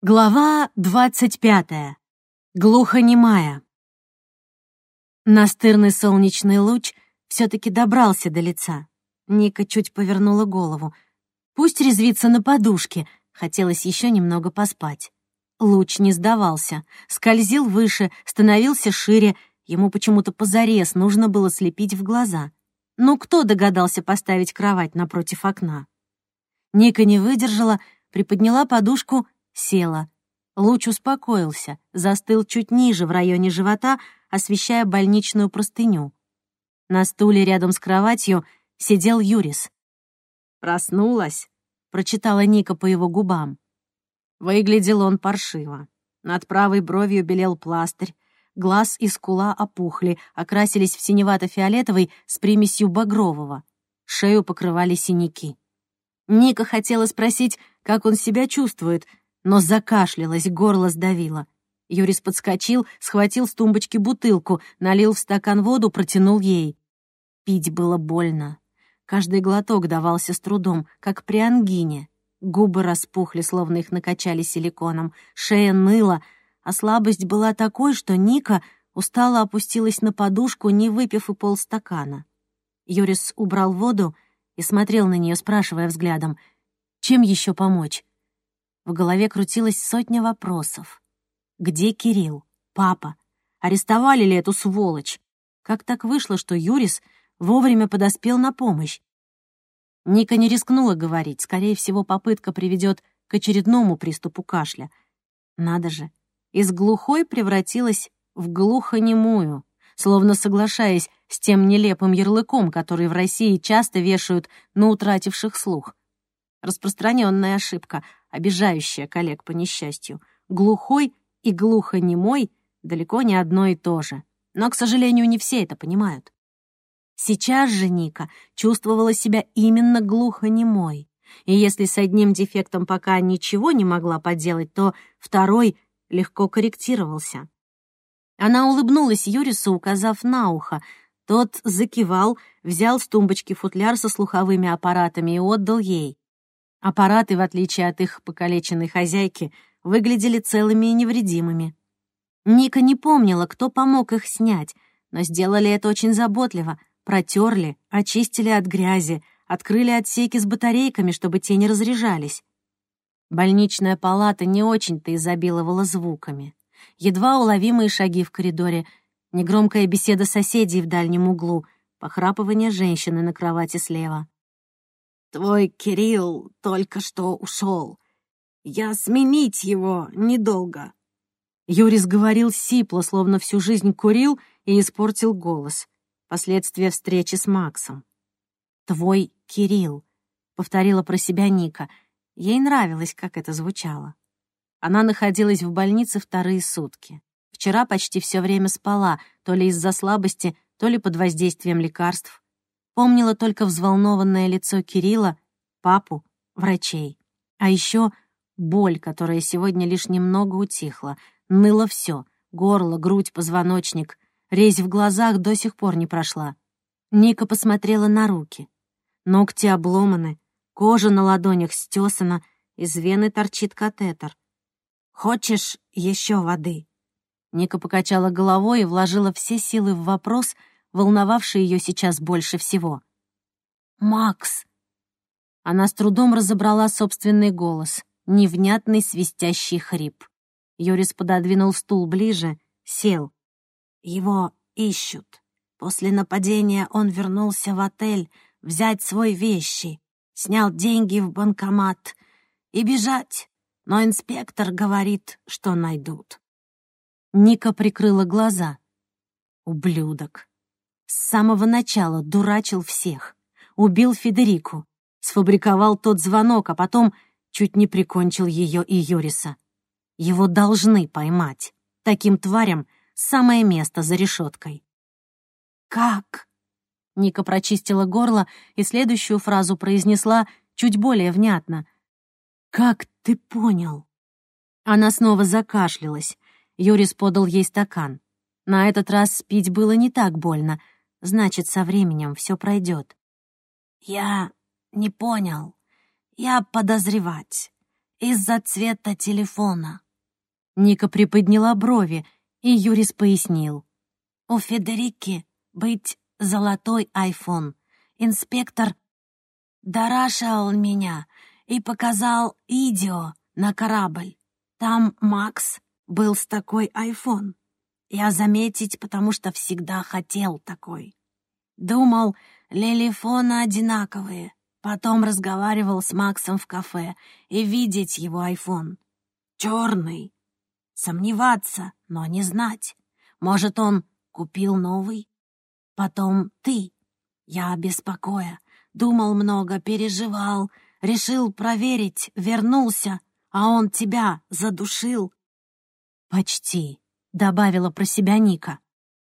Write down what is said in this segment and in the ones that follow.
Глава двадцать пятая. Глухонемая. Настырный солнечный луч все-таки добрался до лица. Ника чуть повернула голову. Пусть резвится на подушке, хотелось еще немного поспать. Луч не сдавался, скользил выше, становился шире, ему почему-то позарез нужно было слепить в глаза. Ну кто догадался поставить кровать напротив окна? Ника не выдержала, приподняла подушку — села. Луч успокоился, застыл чуть ниже, в районе живота, освещая больничную простыню. На стуле рядом с кроватью сидел Юрис. «Проснулась», — прочитала Ника по его губам. Выглядел он паршиво. Над правой бровью белел пластырь, глаз и скула опухли, окрасились в синевато-фиолетовый с примесью багрового. Шею покрывали синяки. Ника хотела спросить, как он себя чувствует, но закашлялась, горло сдавило. Юрис подскочил, схватил с тумбочки бутылку, налил в стакан воду, протянул ей. Пить было больно. Каждый глоток давался с трудом, как при ангине. Губы распухли, словно их накачали силиконом, шея ныла, а слабость была такой, что Ника устало опустилась на подушку, не выпив и полстакана. Юрис убрал воду и смотрел на нее, спрашивая взглядом, чем еще помочь. В голове крутилась сотня вопросов. Где Кирилл? Папа? Арестовали ли эту сволочь? Как так вышло, что Юрис вовремя подоспел на помощь? Ника не рискнула говорить. Скорее всего, попытка приведет к очередному приступу кашля. Надо же, из глухой превратилась в глухонемую, словно соглашаясь с тем нелепым ярлыком, который в России часто вешают на утративших слух. Распространенная ошибка, обижающая коллег по несчастью. Глухой и глухонемой далеко не одно и то же. Но, к сожалению, не все это понимают. Сейчас же Ника чувствовала себя именно глухонемой. И если с одним дефектом пока ничего не могла поделать, то второй легко корректировался. Она улыбнулась Юрису, указав на ухо. Тот закивал, взял с тумбочки футляр со слуховыми аппаратами и отдал ей. Аппараты, в отличие от их покалеченной хозяйки, выглядели целыми и невредимыми. Ника не помнила, кто помог их снять, но сделали это очень заботливо, протерли, очистили от грязи, открыли отсеки с батарейками, чтобы те не разряжались. Больничная палата не очень-то изобиловала звуками. Едва уловимые шаги в коридоре, негромкая беседа соседей в дальнем углу, похрапывание женщины на кровати слева. Твой Кирилл только что ушел. Я сменить его недолго». Юрис говорил сипло, словно всю жизнь курил и испортил голос. Последствия встречи с Максом. «Твой Кирилл», — повторила про себя Ника. Ей нравилось, как это звучало. Она находилась в больнице вторые сутки. Вчера почти все время спала, то ли из-за слабости, то ли под воздействием лекарств. Помнила только взволнованное лицо Кирилла, папу, врачей. А еще боль, которая сегодня лишь немного утихла. Ныло все — горло, грудь, позвоночник. Резь в глазах до сих пор не прошла. Ника посмотрела на руки. Ногти обломаны, кожа на ладонях стесана, из вены торчит катетер. «Хочешь еще воды?» Ника покачала головой и вложила все силы в вопрос — волновавший ее сейчас больше всего. «Макс!» Она с трудом разобрала собственный голос, невнятный свистящий хрип. Юрис пододвинул стул ближе, сел. «Его ищут. После нападения он вернулся в отель взять свои вещи, снял деньги в банкомат и бежать, но инспектор говорит, что найдут». Ника прикрыла глаза. «Ублюдок!» С самого начала дурачил всех. Убил Федерику. Сфабриковал тот звонок, а потом чуть не прикончил ее и Юриса. Его должны поймать. Таким тварям самое место за решеткой. «Как?» Ника прочистила горло и следующую фразу произнесла чуть более внятно. «Как ты понял?» Она снова закашлялась. Юрис подал ей стакан. На этот раз пить было не так больно — Значит, со временем все пройдет. Я не понял. Я подозревать. из-за цвета телефона». Ника приподняла брови, и Юрис пояснил. «У Федерики быть золотой айфон. Инспектор дарашал меня и показал видео на корабль. Там Макс был с такой айфон. Я заметить, потому что всегда хотел такой. Думал, лилифоны одинаковые. Потом разговаривал с Максом в кафе и видеть его айфон. Черный. Сомневаться, но не знать. Может, он купил новый? Потом ты. Я беспокоя. Думал много, переживал. Решил проверить, вернулся, а он тебя задушил. Почти, добавила про себя Ника.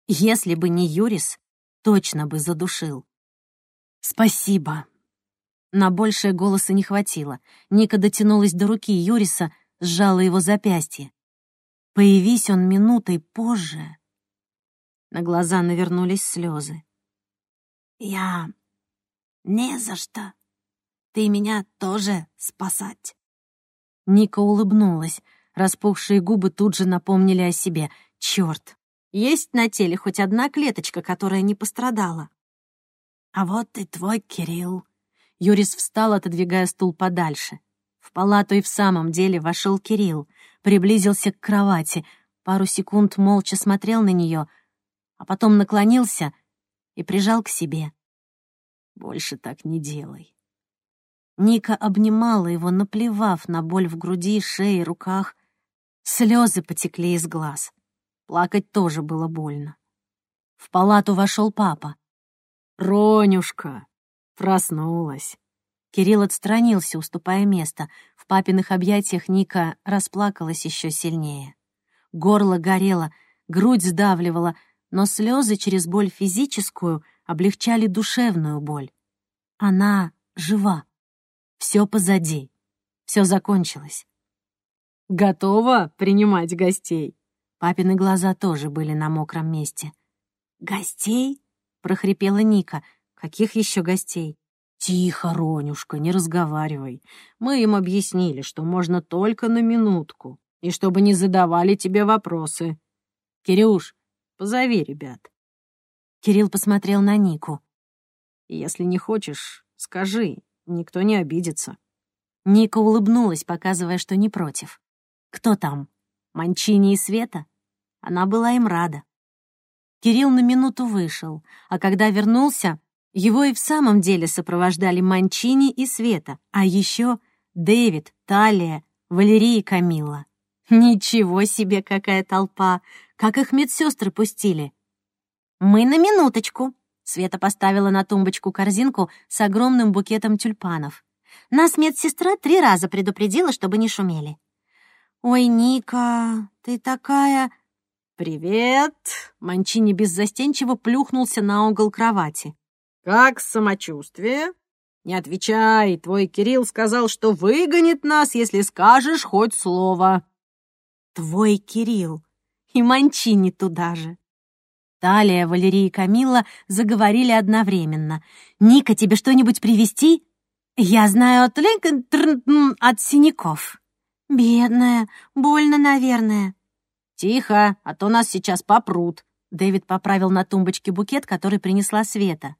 Если бы не Юрис, точно бы задушил. Спасибо. На большее голоса не хватило. Ника дотянулась до руки Юриса, сжала его запястье. Появись он минутой позже. На глаза навернулись слезы. «Я... не за что. Ты меня тоже спасать». Ника улыбнулась. Распухшие губы тут же напомнили о себе. Черт, есть на теле хоть одна клеточка, которая не пострадала. «А вот и твой Кирилл». Юрис встал, отодвигая стул подальше. В палату и в самом деле вошел Кирилл, приблизился к кровати, пару секунд молча смотрел на нее, а потом наклонился и прижал к себе. «Больше так не делай». Ника обнимала его, наплевав на боль в груди, шее, руках. Слезы потекли из глаз. Плакать тоже было больно. В палату вошел папа. «Ронюшка!» Проснулась. Кирилл отстранился, уступая место. В папиных объятиях Ника расплакалась еще сильнее. Горло горело, грудь сдавливала, но слезы через боль физическую облегчали душевную боль. Она жива. Все позади. Все закончилось. «Готова принимать гостей?» Папины глаза тоже были на мокром месте. «Гостей?» — прохрипела Ника. «Каких еще гостей?» «Тихо, Ронюшка, не разговаривай. Мы им объяснили, что можно только на минутку, и чтобы не задавали тебе вопросы. Кирюш, позови ребят». Кирилл посмотрел на Нику. «Если не хочешь, скажи, Никто не обидится». Ника улыбнулась, показывая, что не против. «Кто там? Манчини и Света?» Она была им рада. Кирилл на минуту вышел, а когда вернулся, его и в самом деле сопровождали Манчини и Света, а еще Дэвид, Талия, Валерия и Камилла. Ничего себе, какая толпа! Как их медсестры пустили! «Мы на минуточку», Света поставила на тумбочку корзинку с огромным букетом тюльпанов. Нас медсестра три раза предупредила, чтобы не шумели. «Ой, Ника, ты такая...» «Привет!» Манчини беззастенчиво плюхнулся на угол кровати. «Как самочувствие?» «Не отвечай, твой Кирилл сказал, что выгонит нас, если скажешь хоть слово». «Твой Кирилл! И Манчини туда же!» Талия, Валерия и Камилла заговорили одновременно. «Ника, тебе что-нибудь привезти?» «Я знаю от от синяков». «Бедная, больно, наверное». «Тихо, а то нас сейчас попрут», — Дэвид поправил на тумбочке букет, который принесла Света.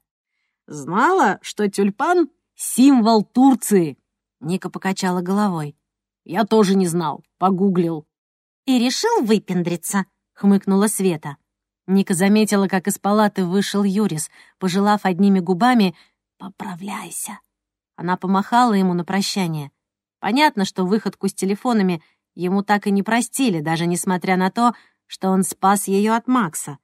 «Знала, что тюльпан — символ Турции?» Ника покачала головой. «Я тоже не знал, погуглил». «И решил выпендриться», — хмыкнула Света. Ника заметила, как из палаты вышел Юрис, пожелав одними губами «Поправляйся». Она помахала ему на прощание. Понятно, что выходку с телефонами ему так и не простили, даже несмотря на то, что он спас ее от Макса.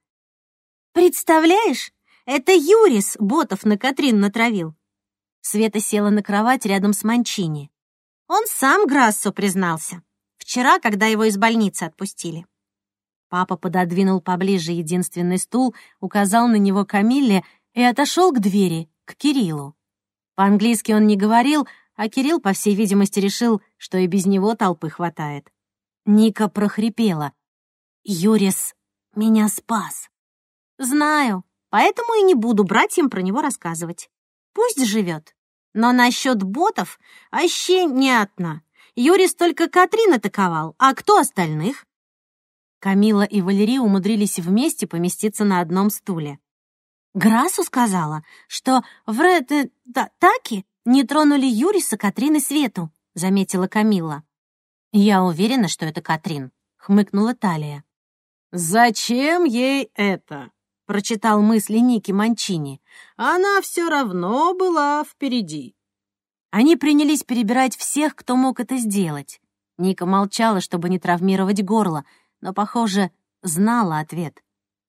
«Представляешь, это Юрис ботов на Катрин натравил». Света села на кровать рядом с Манчини. Он сам Грассу признался. Вчера, когда его из больницы отпустили. Папа пододвинул поближе единственный стул, указал на него Камилле и отошел к двери, к Кириллу. По-английски он не говорил, а Кирилл, по всей видимости, решил, что и без него толпы хватает. Ника прохрипела. «Юрис меня спас». «Знаю, поэтому и не буду братьям про него рассказывать. Пусть живет. Но насчет ботов вообще неотно. Юрис только Катрин атаковал, а кто остальных?» Камила и Валерий умудрились вместе поместиться на одном стуле. Грасу сказала, что в Ред... Таки не тронули Юриса, Катрин и Свету, заметила Камила. Я уверена, что это Катрин, хмыкнула Талия. Зачем ей это? прочитал мысли Ники Манчини. Она все равно была впереди. Они принялись перебирать всех, кто мог это сделать. Ника молчала, чтобы не травмировать горло, но, похоже, знала ответ.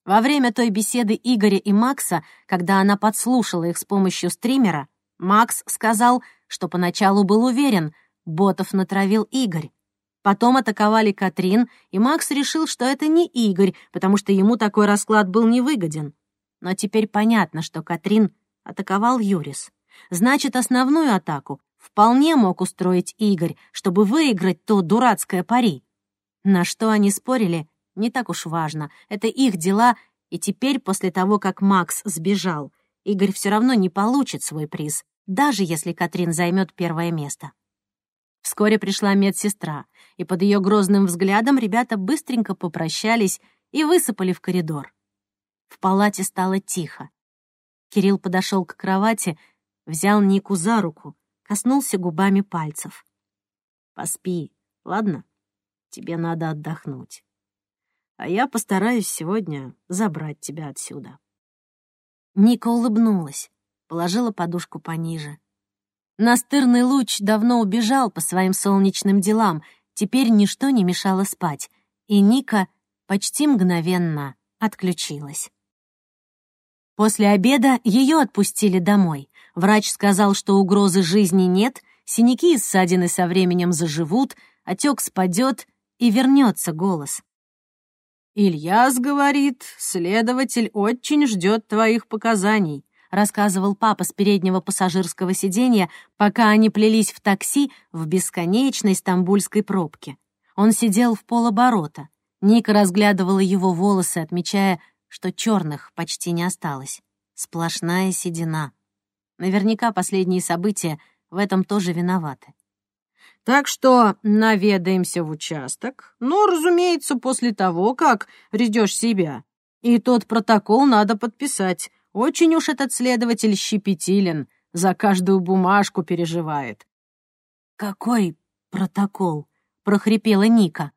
Во время той беседы Игоря и Макса, когда она подслушала их с помощью стримера, Макс сказал, что поначалу был уверен, ботов натравил Игорь. Потом атаковали Катрин, и Макс решил, что это не Игорь, потому что ему такой расклад был невыгоден. Но теперь понятно, что Катрин атаковал Юрис. Значит, основную атаку вполне мог устроить Игорь, чтобы выиграть то дурацкое пари. На что они спорили, не так уж важно. Это их дела, и теперь, после того, как Макс сбежал, Игорь все равно не получит свой приз, даже если Катрин займет первое место. Вскоре пришла медсестра, и под ее грозным взглядом ребята быстренько попрощались и высыпали в коридор. В палате стало тихо. Кирилл подошел к кровати, взял Нику за руку, коснулся губами пальцев. «Поспи, ладно? Тебе надо отдохнуть. А я постараюсь сегодня забрать тебя отсюда». Ника улыбнулась, положила подушку пониже. Настырный луч давно убежал по своим солнечным делам, теперь ничто не мешало спать, и Ника почти мгновенно отключилась. После обеда ее отпустили домой. Врач сказал, что угрозы жизни нет, синяки и ссадины со временем заживут, отек спадет и вернется голос. «Ильяс говорит, следователь очень ждет твоих показаний», рассказывал папа с переднего пассажирского сиденья, пока они плелись в такси в бесконечной стамбульской пробке. Он сидел в полоборота. Ника разглядывала его волосы, отмечая, что черных почти не осталось. Сплошная седина. Наверняка последние события в этом тоже виноваты. Так что наведаемся в участок, но, разумеется, после того, как рядешь себя. И тот протокол надо подписать. Очень уж этот следователь щепетилен, за каждую бумажку переживает. «Какой протокол?» — прохрипела Ника.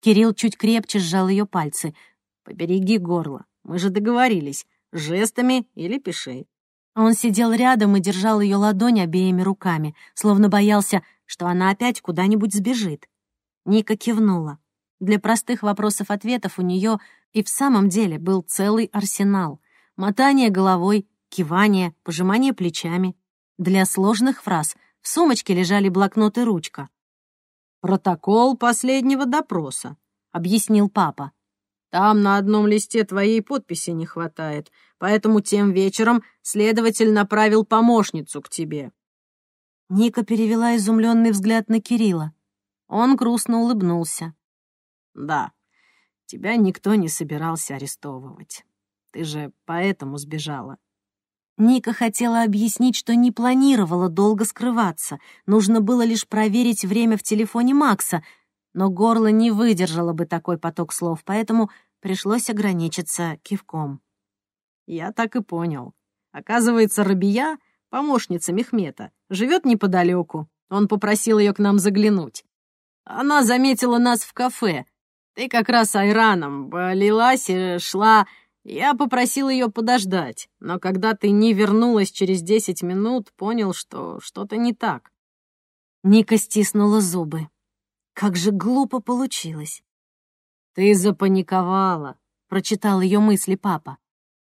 Кирилл чуть крепче сжал ее пальцы. «Побереги горло, мы же договорились, жестами или пиши». Он сидел рядом и держал ее ладонь обеими руками, словно боялся, что она опять куда-нибудь сбежит. Ника кивнула. Для простых вопросов-ответов у нее и в самом деле был целый арсенал. Мотание головой, кивание, пожимание плечами. Для сложных фраз в сумочке лежали блокнот и ручка. «Протокол последнего допроса», — объяснил папа. «Там на одном листе твоей подписи не хватает, поэтому тем вечером следователь направил помощницу к тебе. Ника перевела изумленный взгляд на Кирилла. Он грустно улыбнулся. «Да, тебя никто не собирался арестовывать. Ты же поэтому сбежала». Ника хотела объяснить, что не планировала долго скрываться. Нужно было лишь проверить время в телефоне Макса, но горло не выдержало бы такой поток слов, поэтому пришлось ограничиться кивком. «Я так и понял. Оказывается, Рабия помощница Мехмета, живет неподалеку. Он попросил ее к нам заглянуть. Она заметила нас в кафе. Ты как раз айраном полилась и шла. Я попросил ее подождать, но когда ты не вернулась через десять минут, понял, что что-то не так. Ника стиснула зубы. Как же глупо получилось. «Ты запаниковала», — прочитал ее мысли папа.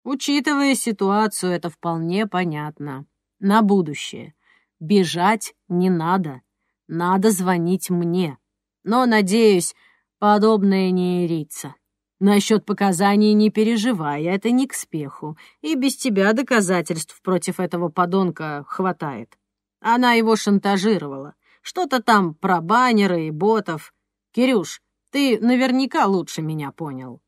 «Учитывая ситуацию, это вполне понятно на будущее. Бежать не надо. Надо звонить мне. Но, надеюсь, подобное не ирится. Насчет показаний не переживай, это не к спеху. И без тебя доказательств против этого подонка хватает. Она его шантажировала. Что-то там про баннеры и ботов. Кирюш, ты наверняка лучше меня понял.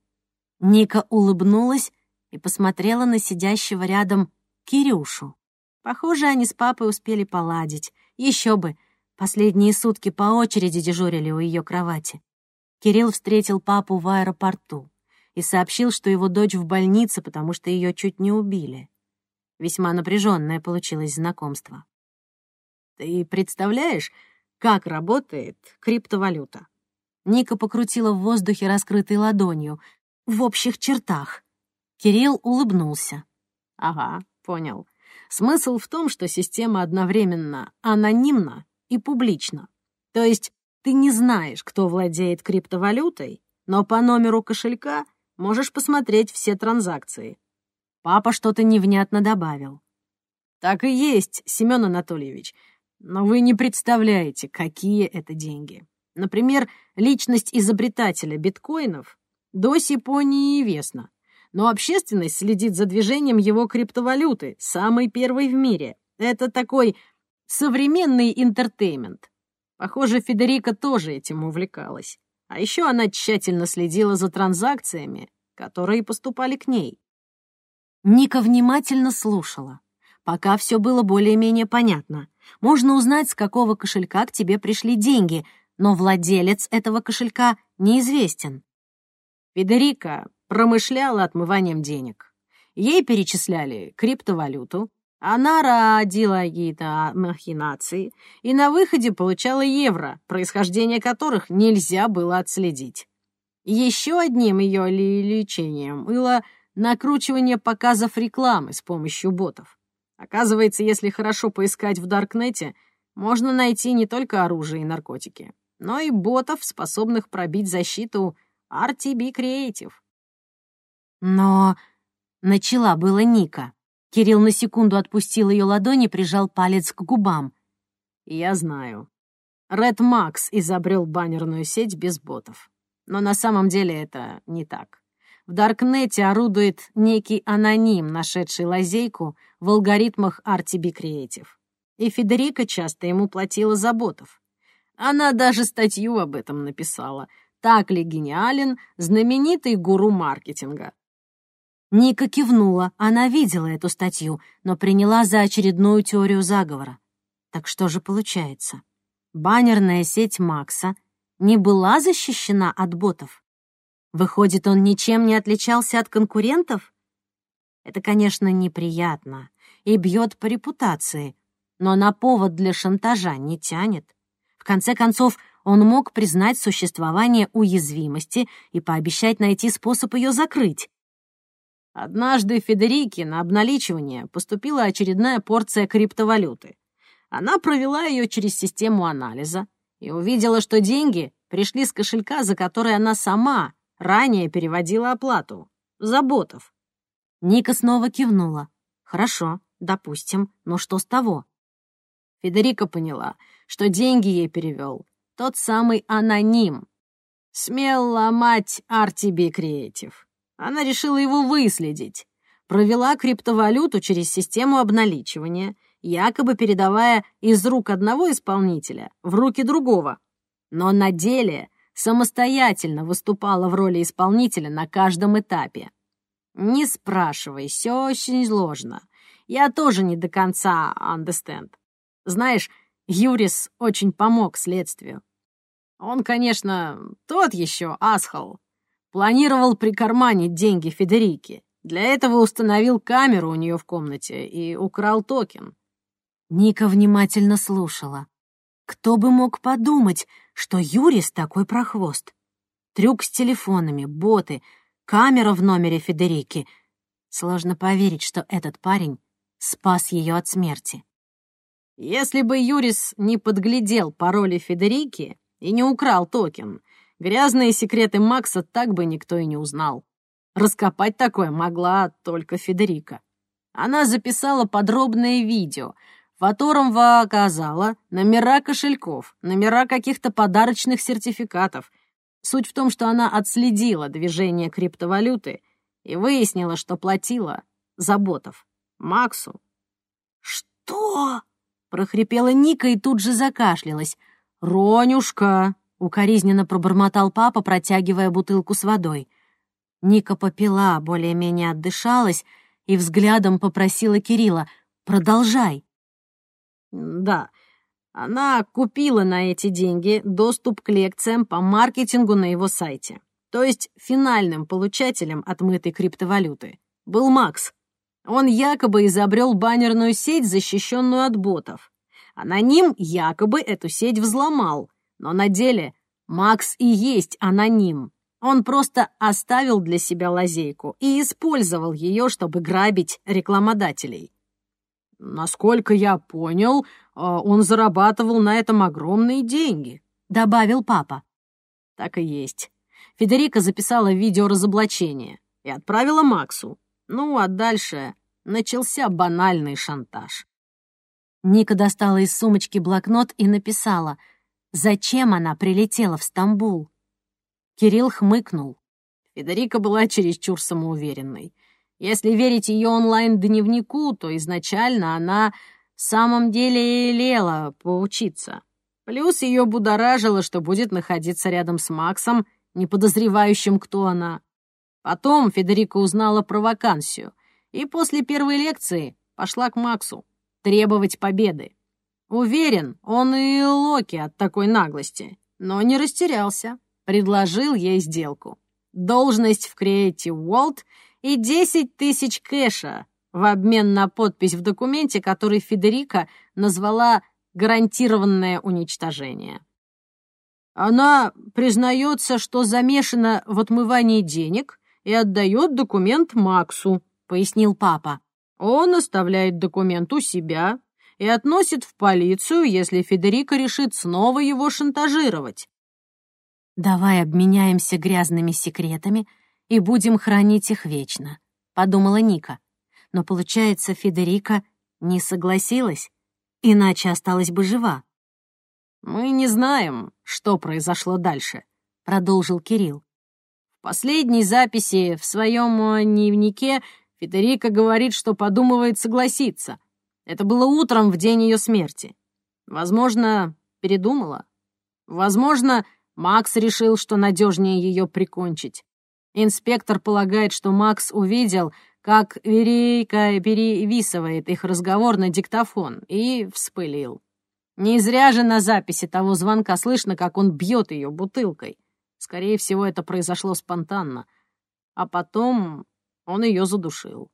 Ника улыбнулась и посмотрела на сидящего рядом Кирюшу. Похоже, они с папой успели поладить. Еще бы. Последние сутки по очереди дежурили у ее кровати. Кирилл встретил папу в аэропорту и сообщил, что его дочь в больнице, потому что ее чуть не убили. Весьма напряженное получилось знакомство. «Ты представляешь, как работает криптовалюта?» Ника покрутила в воздухе раскрытой ладонью. В общих чертах. Кирилл улыбнулся. «Ага, понял. Смысл в том, что система одновременно анонимна и публична. То есть ты не знаешь, кто владеет криптовалютой, но по номеру кошелька можешь посмотреть все транзакции. Папа что-то невнятно добавил. Так и есть, Семен Анатольевич. Но вы не представляете, какие это деньги. Например, личность изобретателя биткоинов до сих пор неизвестна, но общественность следит за движением его криптовалюты, самой первой в мире. Это такой современный интертеймент. Похоже, Федерика тоже этим увлекалась. А еще она тщательно следила за транзакциями, которые поступали к ней. Ника внимательно слушала. Пока все было более-менее понятно. Можно узнать, с какого кошелька к тебе пришли деньги, но владелец этого кошелька неизвестен. Федерика промышляла отмыванием денег. Ей перечисляли криптовалюту, она родила какие-то махинации и на выходе получала евро, происхождение которых нельзя было отследить. Еще одним ее лечением было накручивание показов рекламы с помощью ботов. Оказывается, если хорошо поискать в Даркнете, можно найти не только оружие и наркотики, но и ботов, способных пробить защиту RTB Creative. Но начала было Ника. Кирилл на секунду отпустил ее ладони прижал палец к губам. «Я знаю. Ред Макс изобрел баннерную сеть без ботов. Но на самом деле это не так. В Даркнете орудует некий аноним, нашедший лазейку в алгоритмах RTB Creative. И Федерика часто ему платила за ботов. Она даже статью об этом написала. Так ли гениален знаменитый гуру маркетинга? Ника кивнула, она видела эту статью, но приняла за очередную теорию заговора. Так что же получается? Баннерная сеть Макса не была защищена от ботов? Выходит, он ничем не отличался от конкурентов? Это, конечно, неприятно и бьет по репутации, но на повод для шантажа не тянет. В конце концов, он мог признать существование уязвимости и пообещать найти способ ее закрыть. Однажды Федерике на обналичивание поступила очередная порция криптовалюты. Она провела ее через систему анализа и увидела, что деньги пришли с кошелька, за который она сама ранее переводила оплату. За ботов. Ника снова кивнула. «Хорошо, допустим, но что с того?» Федерика поняла, что деньги ей перевел тот самый аноним. Смел ломать RTB Creative. Она решила его выследить. Провела криптовалюту через систему обналичивания, якобы передавая из рук одного исполнителя в руки другого. Но на деле самостоятельно выступала в роли исполнителя на каждом этапе. Не спрашивай, все очень сложно. Я тоже не до конца understand. Знаешь, Юрис очень помог следствию. Он, конечно, тот еще асхал, Планировал прикарманить деньги Федерики. Для этого установил камеру у нее в комнате и украл токен. Ника внимательно слушала. Кто бы мог подумать, что Юрис такой прохвост? Трюк с телефонами, боты, камера в номере Федерики. Сложно поверить, что этот парень спас ее от смерти. Если бы Юрис не подглядел пароли Федерики и не украл токен, Грязные секреты Макса так бы никто и не узнал. Раскопать такое могла только Федерика. Она записала подробное видео, в котором оказала номера кошельков, номера каких-то подарочных сертификатов. Суть в том, что она отследила движение криптовалюты и выяснила, что платила за ботов. Максу. «Что?» — прохрипела Ника и тут же закашлялась. «Ронюшка!» Укоризненно пробормотал папа, протягивая бутылку с водой. Ника попила, более-менее отдышалась и взглядом попросила Кирилла «Продолжай». «Да, Она купила на эти деньги доступ к лекциям по маркетингу на его сайте. То есть финальным получателем отмытой криптовалюты был Макс. Он якобы изобрел баннерную сеть, защищенную от ботов. Аноним якобы эту сеть взломал, но на деле Макс и есть аноним. Он просто оставил для себя лазейку и использовал ее, чтобы грабить рекламодателей. «Насколько я понял, а, он зарабатывал на этом огромные деньги», — добавил папа. Так и есть. Федерика записала видео разоблачения и отправила Максу. Ну, а дальше начался банальный шантаж. Ника достала из сумочки блокнот и написала, зачем она прилетела в Стамбул. Кирилл хмыкнул. Федерика была чересчур самоуверенной. Если верить ее онлайн-дневнику, то изначально она в самом деле лела поучиться. Плюс ее будоражило, что будет находиться рядом с Максом, не подозревающим, кто она. Потом Федерика узнала про вакансию, и после первой лекции пошла к Максу требовать победы. Уверен, он и Локи от такой наглости, но не растерялся. Предложил ей сделку. Должность в Creative World и 10 тысяч кэша в обмен на подпись в документе, который Федерика назвала «гарантированное уничтожение». Она признается, что замешана в отмывании денег и отдает документ Максу, пояснил папа. Он оставляет документ у себя и относит в полицию, если Федерика решит снова его шантажировать. «Давай обменяемся грязными секретами и будем хранить их вечно», — подумала Ника. Но, получается, Федерика не согласилась, иначе осталась бы жива. «Мы не знаем, что произошло дальше», — продолжил Кирилл. В последней записи в своем дневнике Федерика говорит, что подумывает согласиться. Это было утром в день ее смерти. Возможно, передумала. Возможно, Макс решил, что надежнее ее прикончить. Инспектор полагает, что Макс увидел, как Верейка перевисывает их разговор на диктофон, и вспылил. Не зря же на записи того звонка слышно, как он бьет ее бутылкой. Скорее всего, это произошло спонтанно. А потом он ее задушил.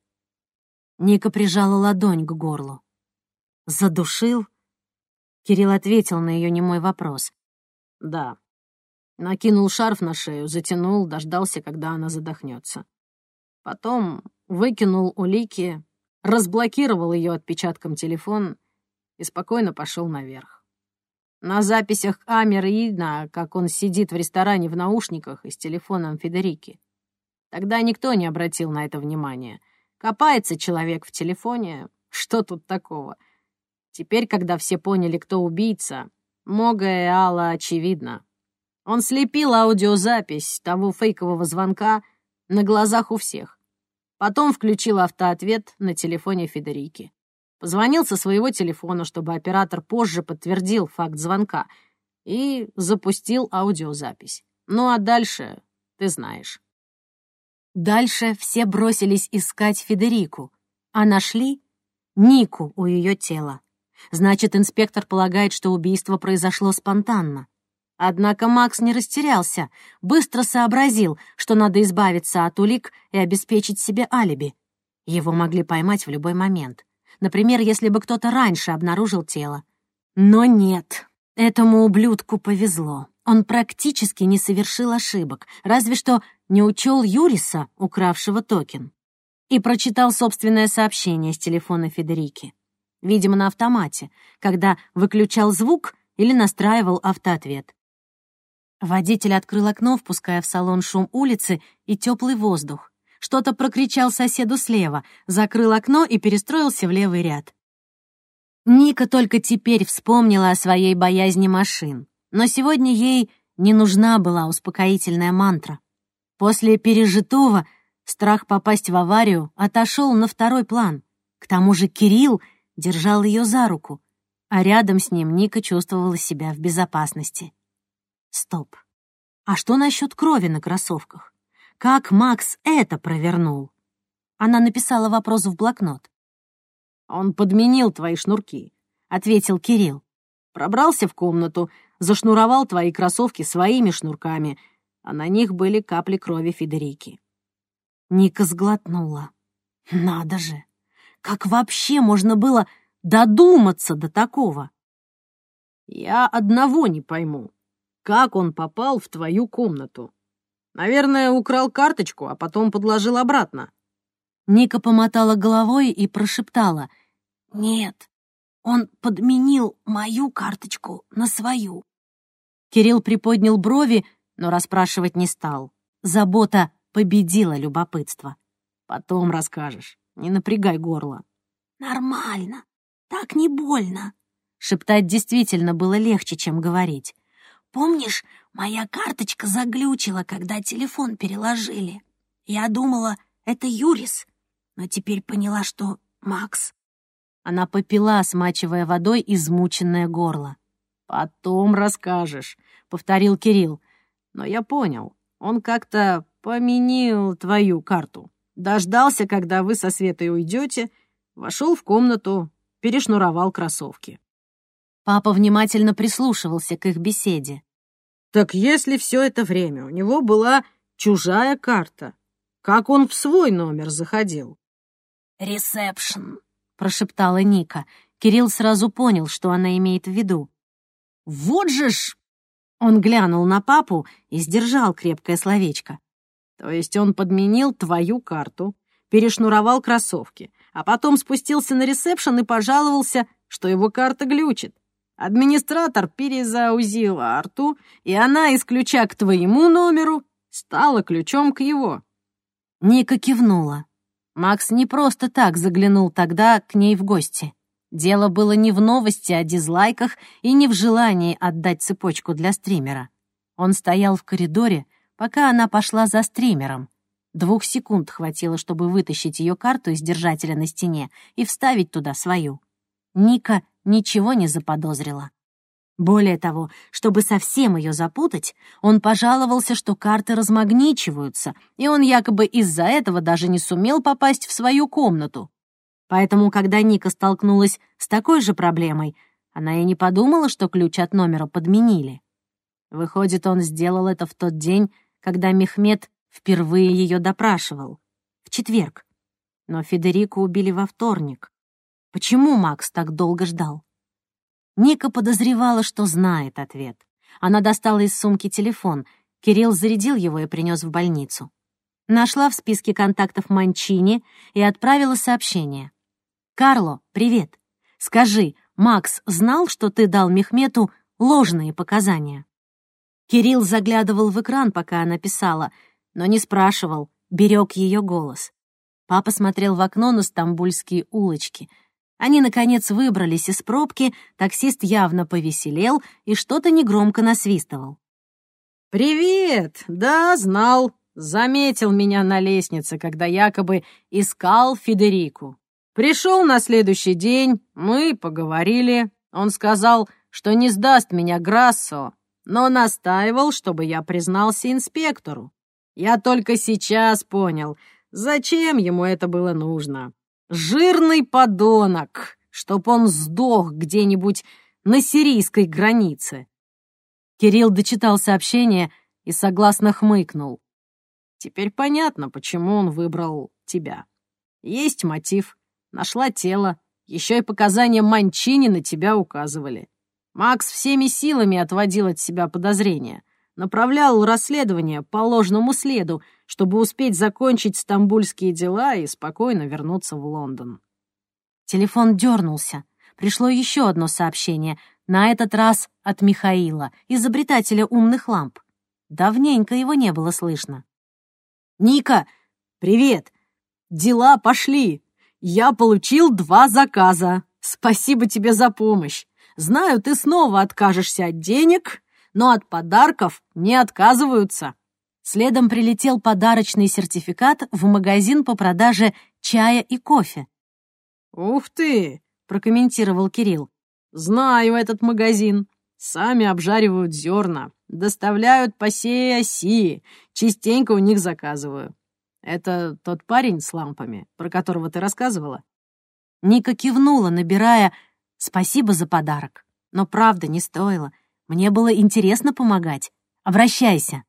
Ника прижала ладонь к горлу. «Задушил?» Кирилл ответил на ее немой вопрос. «Да, накинул шарф на шею, затянул, дождался, когда она задохнется. Потом выкинул улики, разблокировал ее отпечатком телефон и спокойно пошел наверх. На записях Амер видно, как он сидит в ресторане в наушниках и с телефоном Федерики. Тогда никто не обратил на это внимания. Копается человек в телефоне, что тут такого? Теперь, когда все поняли, кто убийца, многое Алла очевидно. Он слепил аудиозапись того фейкового звонка на глазах у всех. Потом включил автоответ на телефоне Федерики. Позвонил со своего телефона, чтобы оператор позже подтвердил факт звонка, и запустил аудиозапись. Ну а дальше ты знаешь. Дальше все бросились искать Федерику, а нашли Нику у ее тела. Значит, инспектор полагает, что убийство произошло спонтанно. Однако Макс не растерялся, быстро сообразил, что надо избавиться от улик и обеспечить себе алиби. Его могли поймать в любой момент. Например, если бы кто-то раньше обнаружил тело. Но нет, этому ублюдку повезло. Он практически не совершил ошибок, разве что не учел Юриса, укравшего токен. И прочитал собственное сообщение с телефона Федерики. Видимо, на автомате, когда выключал звук или настраивал автоответ. Водитель открыл окно, впуская в салон шум улицы и теплый воздух. Что-то прокричал соседу слева, закрыл окно и перестроился в левый ряд. Ника только теперь вспомнила о своей боязни машин, но сегодня ей не нужна была успокоительная мантра. После пережитого страх попасть в аварию отошел на второй план. К тому же Кирилл держал ее за руку, а рядом с ним Ника чувствовала себя в безопасности. Стоп. А что насчет крови на кроссовках? Как Макс это провернул? Она написала вопрос в блокнот. «Он подменил твои шнурки», — ответил Кирилл. Пробрался в комнату, зашнуровал твои кроссовки своими шнурками, а на них были капли крови Федерики. Ника сглотнула. Надо же! Как вообще можно было додуматься до такого? Я одного не пойму. Как он попал в твою комнату? Наверное, украл карточку, а потом подложил обратно. Ника помотала головой и прошептала. «Нет, он подменил мою карточку на свою». Кирилл приподнял брови, но расспрашивать не стал. Забота победила любопытство. «Потом расскажешь. Не напрягай горло». «Нормально. Так не больно». Шептать действительно было легче, чем говорить. «Помнишь, моя карточка заглючила, когда телефон переложили? Я думала, это Юрис, но теперь поняла, что Макс». Она попила, смачивая водой измученное горло. «Потом расскажешь», — повторил Кирилл. «Но я понял, он как-то поменил твою карту. Дождался, когда вы со Светой уйдете, вошел в комнату, перешнуровал кроссовки». Папа внимательно прислушивался к их беседе. «Так если все это время у него была чужая карта, как он в свой номер заходил?» «Ресепшн», — прошептала Ника. Кирилл сразу понял, что она имеет в виду. «Вот же ж!» Он глянул на папу и сдержал крепкое словечко. «То есть он подменил твою карту, перешнуровал кроссовки, а потом спустился на ресепшн и пожаловался, что его карта глючит. Администратор перезаузил Арту, и она из ключа к твоему номеру стала ключом к его». Ника кивнула. Макс не просто так заглянул тогда к ней в гости. Дело было не в новости о дизлайках и не в желании отдать цепочку для стримера. Он стоял в коридоре, пока она пошла за стримером. Двух секунд хватило, чтобы вытащить ее карту из держателя на стене и вставить туда свою. Ника ничего не заподозрила. Более того, чтобы совсем ее запутать, он пожаловался, что карты размагничиваются, и он якобы из-за этого даже не сумел попасть в свою комнату. Поэтому, когда Ника столкнулась с такой же проблемой, она и не подумала, что ключ от номера подменили. Выходит, он сделал это в тот день, когда Мехмед впервые ее допрашивал. В четверг. Но Федерику убили во вторник. Почему Макс так долго ждал? Ника подозревала, что знает ответ. Она достала из сумки телефон. Кирилл зарядил его и принес в больницу. Нашла в списке контактов Манчини и отправила сообщение. «Карло, привет. Скажи, Макс знал, что ты дал Мехмету ложные показания?» Кирилл заглядывал в экран, пока она писала, но не спрашивал, берег ее голос. Папа смотрел в окно на стамбульские улочки — они, наконец, выбрались из пробки, таксист явно повеселел и что-то негромко насвистывал. «Привет! Да, знал. Заметил меня на лестнице, когда якобы искал Федерику. Пришел на следующий день, мы поговорили. Он сказал, что не сдаст меня Грассо, но настаивал, чтобы я признался инспектору. Я только сейчас понял, зачем ему это было нужно. Жирный подонок, чтоб он сдох где-нибудь на сирийской границе. Кирилл дочитал сообщение и согласно хмыкнул. Теперь понятно, почему он выбрал тебя. Есть мотив. Нашла тело. Еще и показания Манчини на тебя указывали. Макс всеми силами отводил от себя подозрения направлял расследование по ложному следу, чтобы успеть закончить стамбульские дела и спокойно вернуться в Лондон. Телефон дернулся. Пришло еще одно сообщение, на этот раз от Михаила, изобретателя умных ламп. Давненько его не было слышно. «Ника, привет! Дела пошли! Я получил два заказа. Спасибо тебе за помощь. Знаю, ты снова откажешься от денег, но от подарков не отказываются. Следом прилетел подарочный сертификат в магазин по продаже чая и кофе. «Ух ты!» — прокомментировал Кирилл. «Знаю этот магазин. Сами обжаривают зерна, доставляют по сей оси. Частенько у них заказываю. Это тот парень с лампами, про которого ты рассказывала?» Ника кивнула, набирая «Спасибо за подарок». Но правда не стоило. Мне было интересно помогать. Обращайся».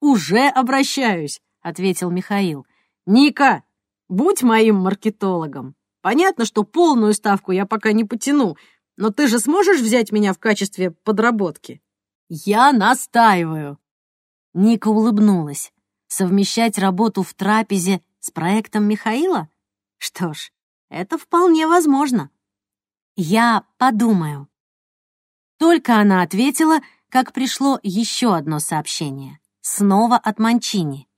«Уже обращаюсь», — ответил Михаил. «Ника, будь моим маркетологом. Понятно, что полную ставку я пока не потяну, но ты же сможешь взять меня в качестве подработки?» «Я настаиваю». Ника улыбнулась. Совмещать работу в трапезе с проектом Михаила? Что ж, это вполне возможно. Я подумаю. Только она ответила, как пришло еще одно сообщение. Снова от Манчини.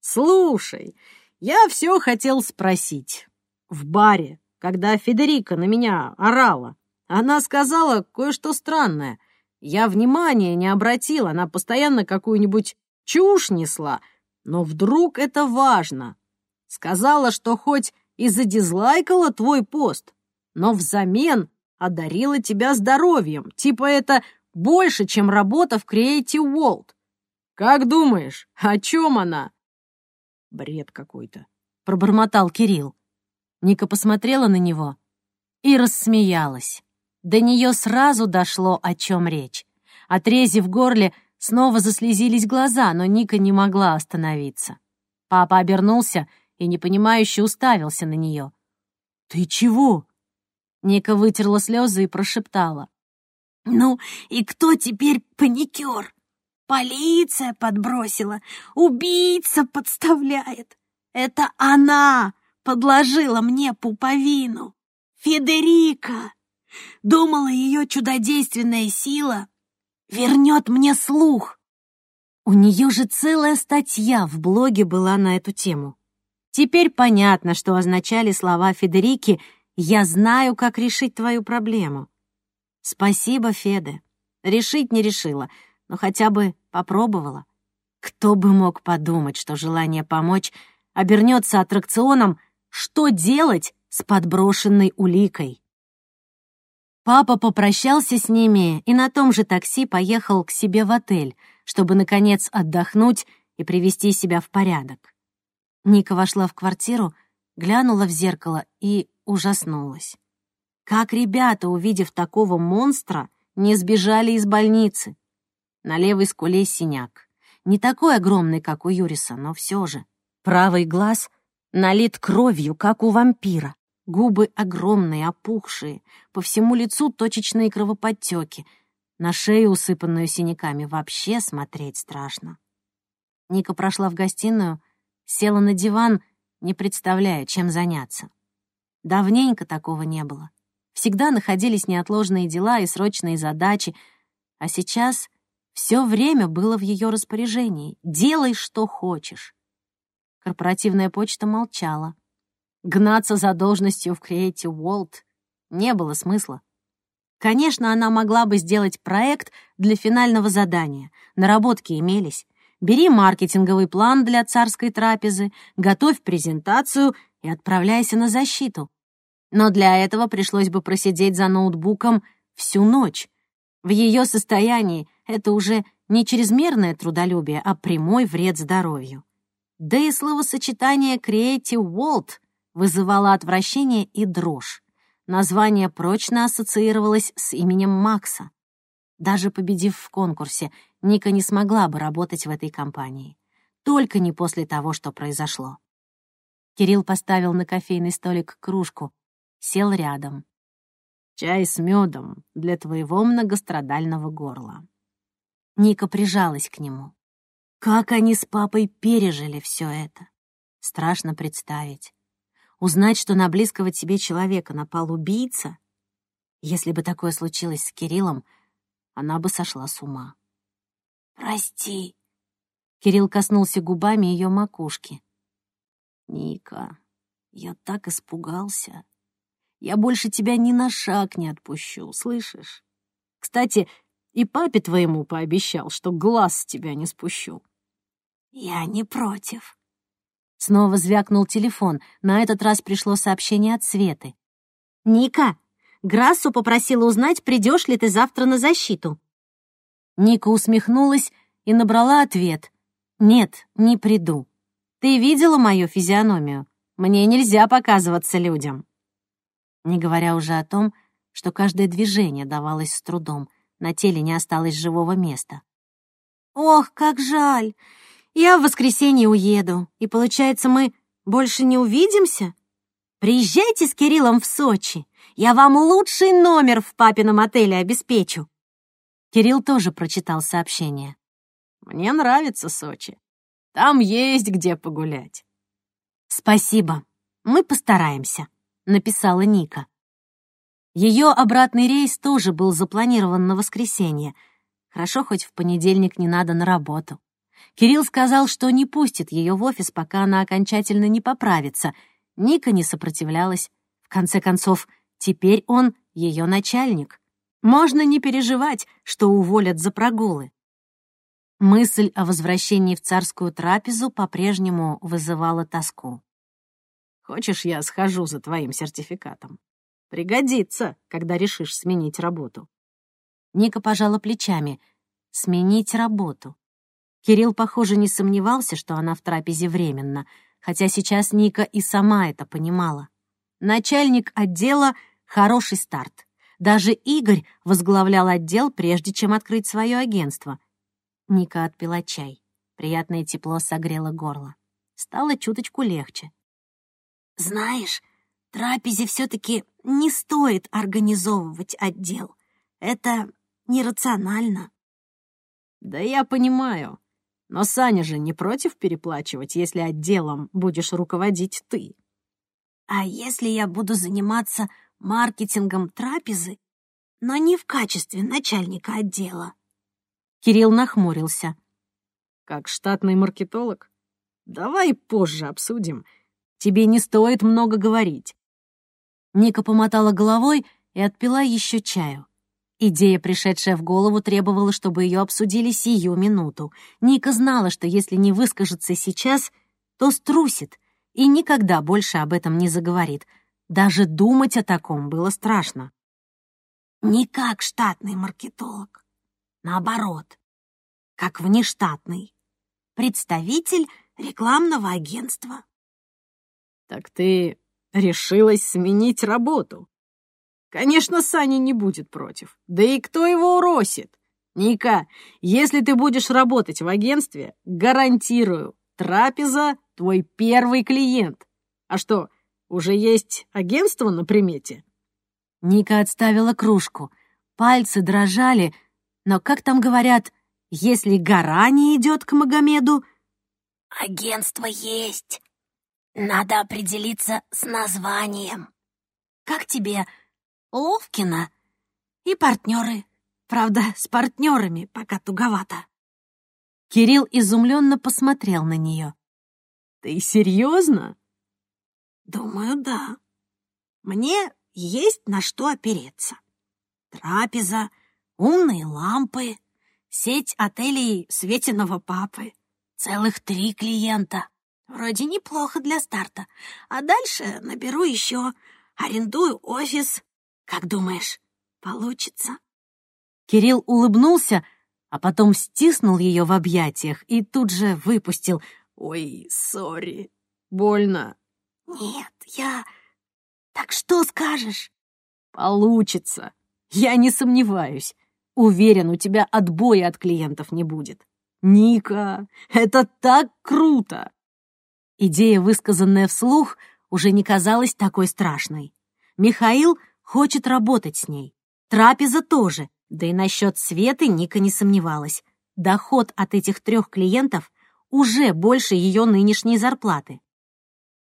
«Слушай, я все хотел спросить. В баре, когда Федерика на меня орала, она сказала кое-что странное. Я внимания не обратил, она постоянно какую-нибудь чушь несла. Но вдруг это важно. Сказала, что хоть и задизлайкала твой пост, но взамен одарила тебя здоровьем. Типа это больше, чем работа в Creative World. Как думаешь, о чем она? Бред какой-то, пробормотал Кирилл. Ника посмотрела на него и рассмеялась. До нее сразу дошло, о чем речь. От рези в горле снова заслезились глаза, но Ника не могла остановиться. Папа обернулся и непонимающе уставился на нее. «Ты чего?» Ника вытерла слезы и прошептала. «Ну, и кто теперь паникер? Полиция подбросила, убийца подставляет. Это она подложила мне пуповину. Федерика. Думала, ее чудодейственная сила вернет мне слух. У нее же целая статья в блоге была на эту тему. Теперь понятно, что означали слова Федерики «Я знаю, как решить твою проблему». Спасибо, Феде. Решить не решила, но хотя бы попробовала. Кто бы мог подумать, что желание помочь обернется аттракционом «Что делать с подброшенной уликой?» Папа попрощался с ними и на том же такси поехал к себе в отель, чтобы, наконец, отдохнуть и привести себя в порядок. Ника вошла в квартиру, глянула в зеркало и ужаснулась. Как ребята, увидев такого монстра, не сбежали из больницы? На левой скуле синяк. Не такой огромный, как у Юриса, но все же. Правый глаз налит кровью, как у вампира. Губы огромные, опухшие, по всему лицу точечные кровоподтеки. На шею, усыпанную синяками, вообще смотреть страшно. Ника прошла в гостиную, села на диван, не представляя, чем заняться. Давненько такого не было. Всегда находились неотложные дела и срочные задачи, а сейчас все время было в ее распоряжении. Делай, что хочешь. Корпоративная почта молчала. Гнаться за должностью в Creative World не было смысла. Конечно, она могла бы сделать проект для финального задания. Наработки имелись. Бери маркетинговый план для царской трапезы, готовь презентацию и отправляйся на защиту. Но для этого пришлось бы просидеть за ноутбуком всю ночь. В ее состоянии это уже не чрезмерное трудолюбие, а прямой вред здоровью. Да и словосочетание «Creative World» вызывало отвращение и дрожь. Название прочно ассоциировалось с именем Макса. Даже победив в конкурсе, Ника не смогла бы работать в этой компании. Только не после того, что произошло. Кирилл поставил на кофейный столик кружку, сел рядом. «Чай с медом для твоего многострадального горла». Ника прижалась к нему. Как они с папой пережили все это? Страшно представить. Узнать, что на близкого тебе человека напал убийца? Если бы такое случилось с Кириллом, она бы сошла с ума. «Прости». Кирилл коснулся губами ее макушки. «Ника, я так испугался. Я больше тебя ни на шаг не отпущу, слышишь? Кстати, и папе твоему пообещал, что глаз с тебя не спущу». «Я не против», Снова звякнул телефон. На этот раз пришло сообщение от Светы. «Ника, Грассу попросила узнать, придешь ли ты завтра на защиту». Ника усмехнулась и набрала ответ. «Нет, не приду. Ты видела мою физиономию? Мне нельзя показываться людям». Не говоря уже о том, что каждое движение давалось с трудом, на теле не осталось живого места. «Ох, как жаль! Я в воскресенье уеду, и, получается, мы больше не увидимся? Приезжайте с Кириллом в Сочи, я вам лучший номер в папином отеле обеспечу». Кирилл тоже прочитал сообщение. «Мне нравится Сочи. Там есть где погулять». «Спасибо, мы постараемся», — написала Ника. Ее обратный рейс тоже был запланирован на воскресенье. Хорошо, хоть в понедельник не надо на работу. Кирилл сказал, что не пустит ее в офис, пока она окончательно не поправится. Ника не сопротивлялась. В конце концов, теперь он ее начальник. Можно не переживать, что уволят за прогулы. Мысль о возвращении в царскую трапезу по-прежнему вызывала тоску. «Хочешь, я схожу за твоим сертификатом?» Пригодится, когда решишь сменить работу. Ника пожала плечами. Сменить работу. Кирилл, похоже, не сомневался, что она в трапезе временно, хотя сейчас Ника и сама это понимала. Начальник отдела — хороший старт. Даже Игорь возглавлял отдел, прежде чем открыть свое агентство. Ника отпила чай. Приятное тепло согрело горло. Стало чуточку легче. «Знаешь, трапезе все-таки не стоит организовывать отдел. Это нерационально. Да я понимаю. Но Саня же не против переплачивать, если отделом будешь руководить ты. А если я буду заниматься маркетингом трапезы, но не в качестве начальника отдела? Кирилл нахмурился. Как штатный маркетолог? Давай позже обсудим. Тебе не стоит много говорить. Ника помотала головой и отпила еще чаю. Идея, пришедшая в голову, требовала, чтобы ее обсудили сию минуту. Ника знала, что если не выскажется сейчас, то струсит и никогда больше об этом не заговорит. Даже думать о таком было страшно. Не как штатный маркетолог. Наоборот, как внештатный. Представитель рекламного агентства. «Так ты решилась сменить работу. Конечно, Саня не будет против. Да и кто его уросит? Ника, если ты будешь работать в агентстве, гарантирую, трапеза — твой первый клиент. А что, уже есть агентство на примете? Ника отставила кружку. Пальцы дрожали, но, как там говорят, если гора не идет к Магомеду... Агентство есть, надо определиться с названием. Как тебе Ловкина и партнеры? Правда, с партнерами пока туговато. Кирилл изумленно посмотрел на нее. Ты серьезно? Думаю, да. Мне есть на что опереться. Трапеза, умные лампы, сеть отелей Светиного папы, целых три клиента. Вроде неплохо для старта. А дальше наберу еще, арендую офис. Как думаешь, получится?» Кирилл улыбнулся, а потом стиснул ее в объятиях и тут же выпустил. «Ой, сори, больно». «Нет, я... Так что скажешь?» «Получится. Я не сомневаюсь. Уверен, у тебя отбоя от клиентов не будет. Ника, это так круто!» Идея, высказанная вслух, уже не казалась такой страшной. Михаил хочет работать с ней. Трапеза тоже, да и насчет Светы Ника не сомневалась. Доход от этих трех клиентов уже больше ее нынешней зарплаты.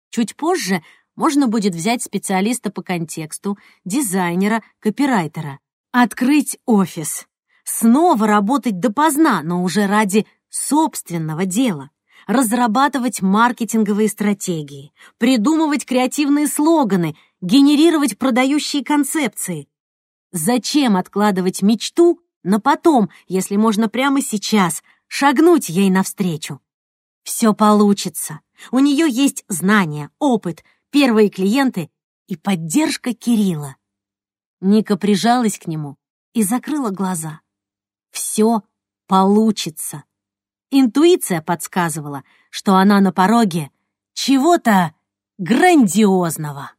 Чуть позже можно будет взять специалиста по контексту, дизайнера, копирайтера. Открыть офис. Снова работать допоздна, но уже ради собственного дела разрабатывать маркетинговые стратегии, придумывать креативные слоганы, генерировать продающие концепции. Зачем откладывать мечту на потом, если можно прямо сейчас шагнуть ей навстречу? Все получится. У нее есть знания, опыт, первые клиенты и поддержка Кирилла. Ника прижалась к нему и закрыла глаза. Все получится. Интуиция подсказывала, что она на пороге чего-то грандиозного.